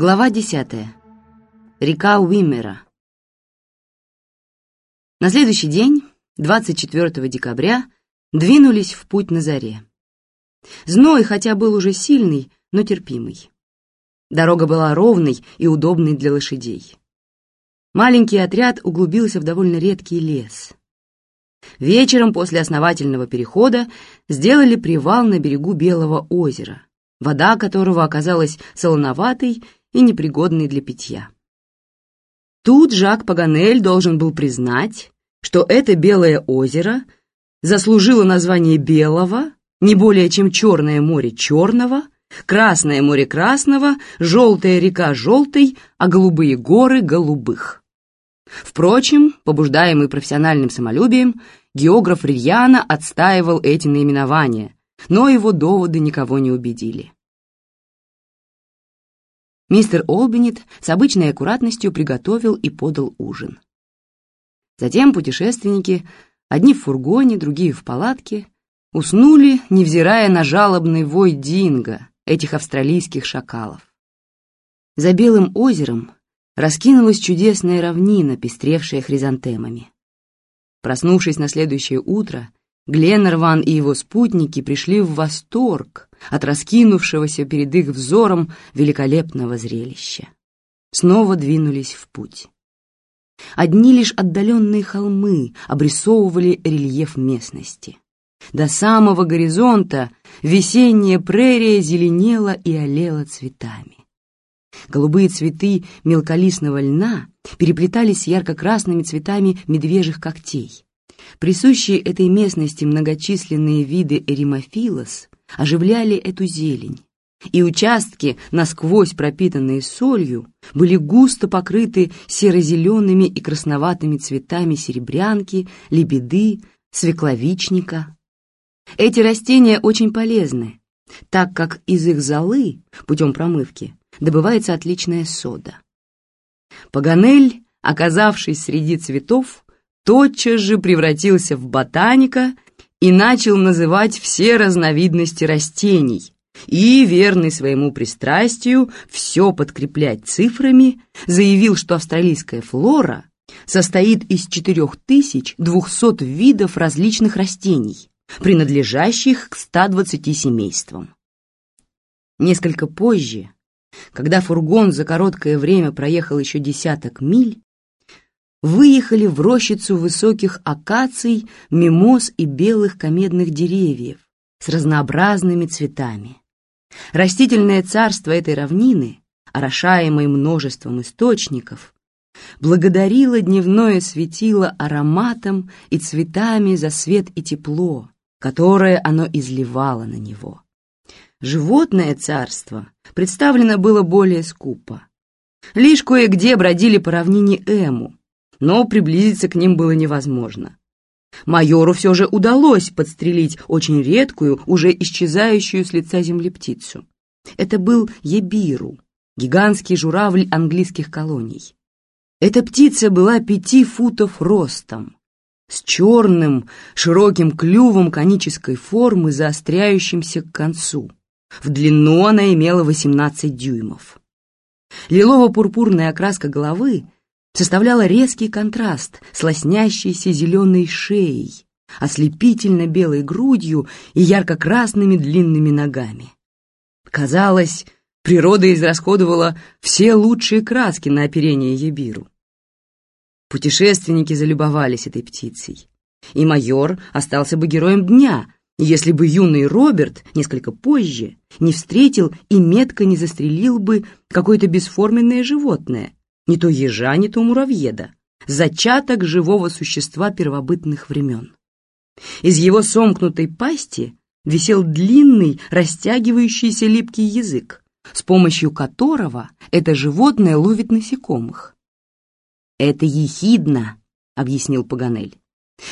Глава 10. Река Уиммера. На следующий день, 24 декабря, двинулись в путь на заре. Зной, хотя был уже сильный, но терпимый. Дорога была ровной и удобной для лошадей. Маленький отряд углубился в довольно редкий лес. Вечером после основательного перехода сделали привал на берегу Белого озера, вода которого оказалась солоноватой и непригодной для питья. Тут Жак Паганель должен был признать, что это Белое озеро заслужило название Белого не более чем Черное море Черного, Красное море Красного, Желтая река Желтой, а Голубые горы Голубых. Впрочем, побуждаемый профессиональным самолюбием, географ рьяно отстаивал эти наименования, но его доводы никого не убедили. Мистер Олбинет с обычной аккуратностью приготовил и подал ужин. Затем путешественники, одни в фургоне, другие в палатке, уснули, невзирая на жалобный вой динго, этих австралийских шакалов. За Белым озером раскинулась чудесная равнина, пестревшая хризантемами. Проснувшись на следующее утро, Гленнерван и его спутники пришли в восторг от раскинувшегося перед их взором великолепного зрелища. Снова двинулись в путь. Одни лишь отдаленные холмы обрисовывали рельеф местности. До самого горизонта весенняя прерия зеленела и олела цветами. Голубые цветы мелколистного льна переплетались с ярко-красными цветами медвежьих когтей. Присущие этой местности многочисленные виды эримофилос оживляли эту зелень, и участки, насквозь пропитанные солью, были густо покрыты серо-зелеными и красноватыми цветами серебрянки, лебеды, свекловичника. Эти растения очень полезны, так как из их золы, путем промывки, добывается отличная сода. Паганель, оказавшись среди цветов, тотчас же превратился в ботаника и начал называть все разновидности растений и, верный своему пристрастию, все подкреплять цифрами, заявил, что австралийская флора состоит из 4200 видов различных растений, принадлежащих к 120 семействам. Несколько позже когда фургон за короткое время проехал еще десяток миль, выехали в рощицу высоких акаций, мимоз и белых комедных деревьев с разнообразными цветами. Растительное царство этой равнины, орошаемой множеством источников, благодарило дневное светило ароматом и цветами за свет и тепло, которое оно изливало на него. Животное царство представлено было более скупо. Лишь кое-где бродили по равнине Эму, но приблизиться к ним было невозможно. Майору все же удалось подстрелить очень редкую, уже исчезающую с лица земли птицу. Это был ебиру, гигантский журавль английских колоний. Эта птица была пяти футов ростом, с черным, широким клювом конической формы, заостряющимся к концу. В длину она имела 18 дюймов. Лилово-пурпурная окраска головы составляла резкий контраст с лоснящейся зеленой шеей, ослепительно белой грудью и ярко-красными длинными ногами. Казалось, природа израсходовала все лучшие краски на оперение Ебиру. Путешественники залюбовались этой птицей, и майор остался бы героем дня, если бы юный Роберт несколько позже не встретил и метко не застрелил бы какое-то бесформенное животное, не то ежа, не то муравьеда, зачаток живого существа первобытных времен. Из его сомкнутой пасти висел длинный, растягивающийся липкий язык, с помощью которого это животное ловит насекомых. «Это ехидно», — объяснил Паганель.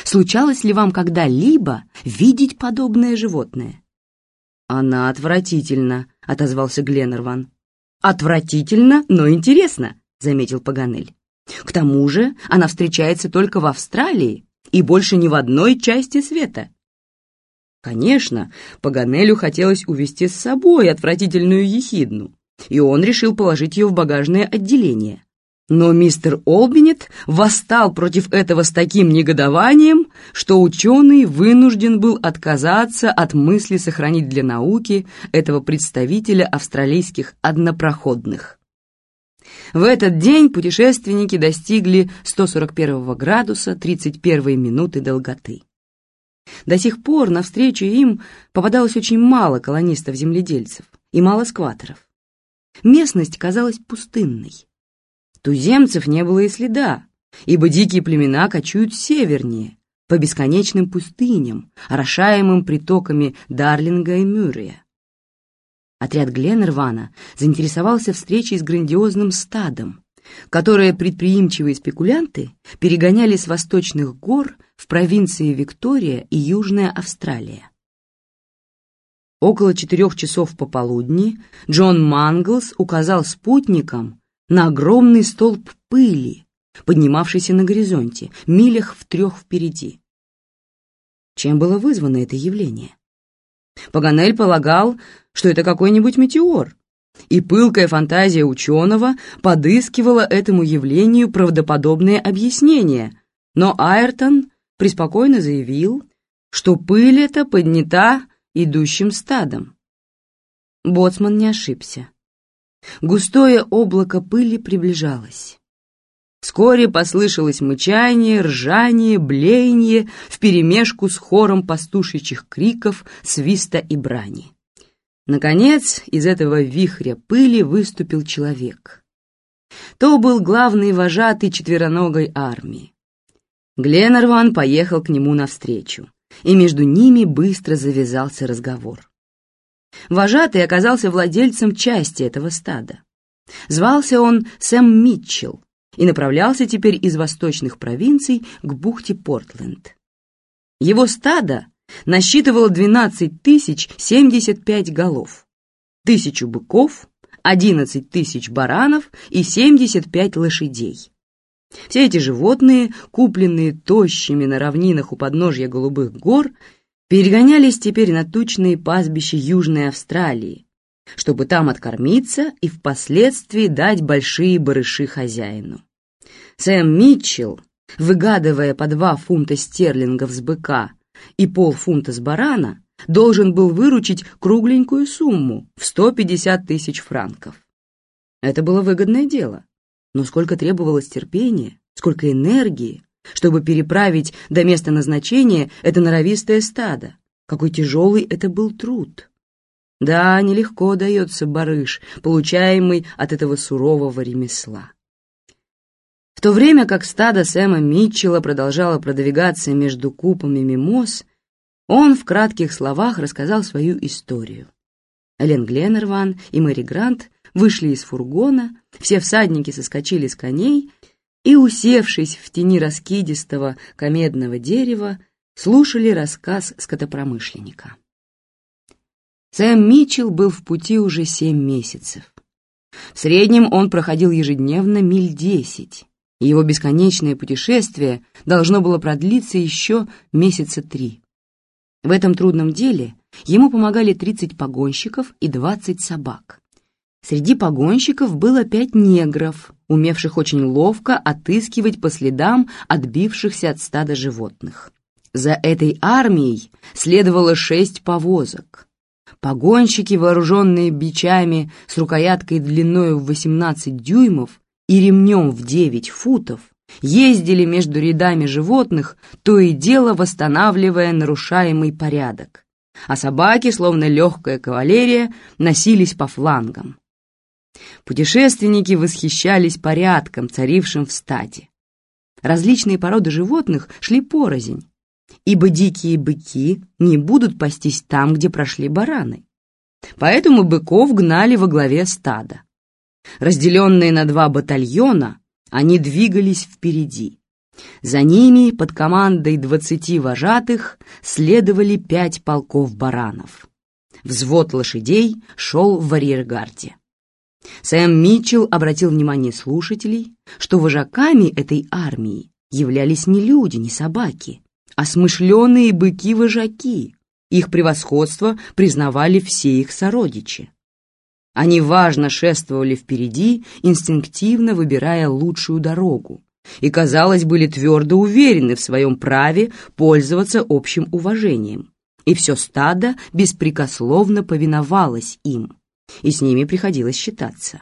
Случалось ли вам когда-либо видеть подобное животное?» «Она отвратительна», — отозвался Гленнерван. «Отвратительно, но интересно», — заметил Паганель. «К тому же она встречается только в Австралии и больше ни в одной части света». Конечно, Паганелю хотелось увести с собой отвратительную ехидну, и он решил положить ее в багажное отделение. Но мистер Олбинет восстал против этого с таким негодованием, что ученый вынужден был отказаться от мысли сохранить для науки этого представителя австралийских однопроходных. В этот день путешественники достигли 141 градуса 31 минуты долготы. До сих пор навстречу им попадалось очень мало колонистов-земледельцев и мало скваторов. Местность казалась пустынной. Туземцев не было и следа, ибо дикие племена кочуют севернее, по бесконечным пустыням, орошаемым притоками Дарлинга и Мюррея. Отряд Гленнервана заинтересовался встречей с грандиозным стадом, которое предприимчивые спекулянты перегоняли с восточных гор в провинции Виктория и Южная Австралия. Около четырех часов пополудни Джон Манглс указал спутникам на огромный столб пыли, поднимавшийся на горизонте, милях в трех впереди. Чем было вызвано это явление? Паганель полагал, что это какой-нибудь метеор, и пылкая фантазия ученого подыскивала этому явлению правдоподобное объяснение, но Айртон преспокойно заявил, что пыль эта поднята идущим стадом. Боцман не ошибся. Густое облако пыли приближалось. Вскоре послышалось мычание, ржание, блеяние вперемешку с хором пастушечьих криков, свиста и брани. Наконец, из этого вихря пыли выступил человек. То был главный вожатый четвероногой армии. Гленнерван поехал к нему навстречу, и между ними быстро завязался разговор. Вожатый оказался владельцем части этого стада. Звался он Сэм Митчелл и направлялся теперь из восточных провинций к бухте Портленд. Его стадо насчитывало 12 тысяч 75 голов, тысячу быков, 11 тысяч баранов и 75 лошадей. Все эти животные, купленные тощими на равнинах у подножья Голубых гор, перегонялись теперь на тучные пастбища Южной Австралии, чтобы там откормиться и впоследствии дать большие барыши хозяину. Сэм Митчелл, выгадывая по два фунта стерлингов с быка и полфунта с барана, должен был выручить кругленькую сумму в 150 тысяч франков. Это было выгодное дело, но сколько требовалось терпения, сколько энергии, чтобы переправить до места назначения это норовистое стадо. Какой тяжелый это был труд. Да, нелегко дается барыш, получаемый от этого сурового ремесла. В то время как стадо Сэма Митчелла продолжало продвигаться между купами мимоз, он в кратких словах рассказал свою историю. Элен Гленнерван и Мэри Грант вышли из фургона, все всадники соскочили с коней и, усевшись в тени раскидистого комедного дерева, слушали рассказ скотопромышленника. Сэм Митчелл был в пути уже семь месяцев. В среднем он проходил ежедневно миль десять, его бесконечное путешествие должно было продлиться еще месяца три. В этом трудном деле ему помогали 30 погонщиков и 20 собак. Среди погонщиков было пять негров, умевших очень ловко отыскивать по следам отбившихся от стада животных. За этой армией следовало шесть повозок. Погонщики, вооруженные бичами с рукояткой длиной в 18 дюймов, и ремнем в девять футов ездили между рядами животных, то и дело восстанавливая нарушаемый порядок, а собаки, словно легкая кавалерия, носились по флангам. Путешественники восхищались порядком, царившим в стаде. Различные породы животных шли порознь, ибо дикие быки не будут пастись там, где прошли бараны. Поэтому быков гнали во главе стада. Разделенные на два батальона, они двигались впереди. За ними под командой двадцати вожатых следовали пять полков баранов. Взвод лошадей шел в арьергарде. Сэм Митчелл обратил внимание слушателей, что вожаками этой армии являлись не люди, не собаки, а смышленые быки-вожаки. Их превосходство признавали все их сородичи. Они важно шествовали впереди, инстинктивно выбирая лучшую дорогу, и, казалось, были твердо уверены в своем праве пользоваться общим уважением. И все стадо беспрекословно повиновалось им, и с ними приходилось считаться.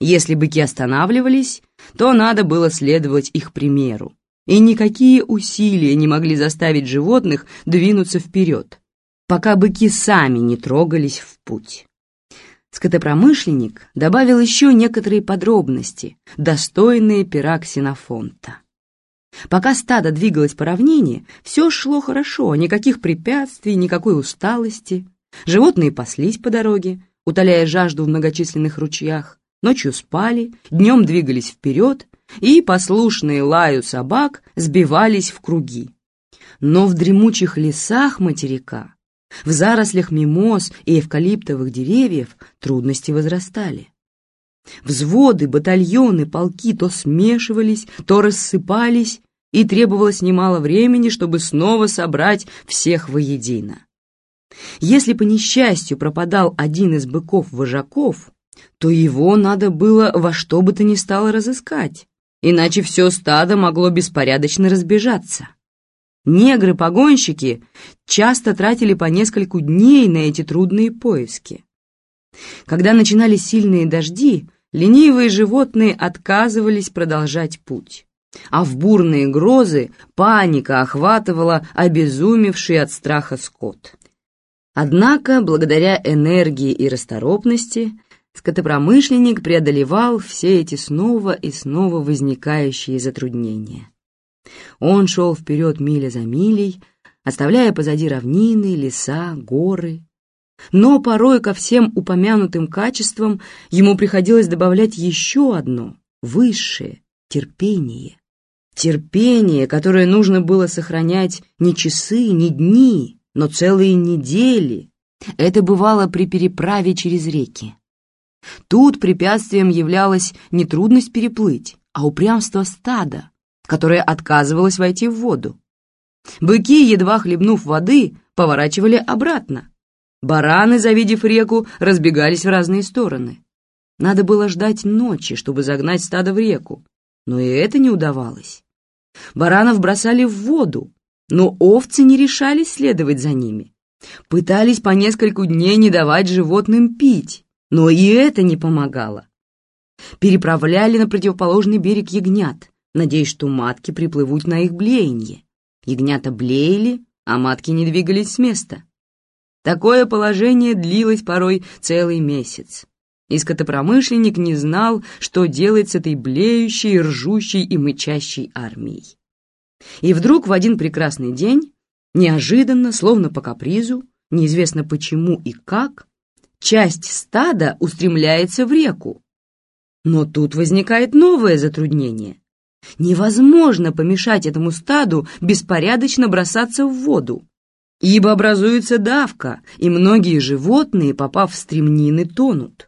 Если быки останавливались, то надо было следовать их примеру, и никакие усилия не могли заставить животных двинуться вперед, пока быки сами не трогались в путь. Скотопромышленник добавил еще некоторые подробности, достойные пера ксенофонта. Пока стадо двигалось по равнине, все шло хорошо, никаких препятствий, никакой усталости. Животные паслись по дороге, утоляя жажду в многочисленных ручьях, ночью спали, днем двигались вперед, и послушные лаю собак сбивались в круги. Но в дремучих лесах материка в зарослях мимоз и эвкалиптовых деревьев трудности возрастали. Взводы, батальоны, полки то смешивались, то рассыпались, и требовалось немало времени, чтобы снова собрать всех воедино. Если по несчастью пропадал один из быков-вожаков, то его надо было во что бы то ни стало разыскать, иначе все стадо могло беспорядочно разбежаться. Негры-погонщики часто тратили по нескольку дней на эти трудные поиски. Когда начинались сильные дожди, ленивые животные отказывались продолжать путь, а в бурные грозы паника охватывала обезумевший от страха скот. Однако, благодаря энергии и расторопности, скотопромышленник преодолевал все эти снова и снова возникающие затруднения. Он шел вперед миля за милей, оставляя позади равнины, леса, горы. Но порой ко всем упомянутым качествам ему приходилось добавлять еще одно, высшее — терпение. Терпение, которое нужно было сохранять не часы, не дни, но целые недели. Это бывало при переправе через реки. Тут препятствием являлась не трудность переплыть, а упрямство стада, которая отказывалась войти в воду. Быки, едва хлебнув воды, поворачивали обратно. Бараны, завидев реку, разбегались в разные стороны. Надо было ждать ночи, чтобы загнать стадо в реку, но и это не удавалось. Баранов бросали в воду, но овцы не решались следовать за ними. Пытались по нескольку дней не давать животным пить, но и это не помогало. Переправляли на противоположный берег ягнят, надеясь, что матки приплывут на их блеяние. Ягнята блеяли, а матки не двигались с места. Такое положение длилось порой целый месяц. И не знал, что делать с этой блеющей, ржущей и мычащей армией. И вдруг в один прекрасный день, неожиданно, словно по капризу, неизвестно почему и как, часть стада устремляется в реку. Но тут возникает новое затруднение. Невозможно помешать этому стаду беспорядочно бросаться в воду, ибо образуется давка, и многие животные, попав в стремнины, тонут.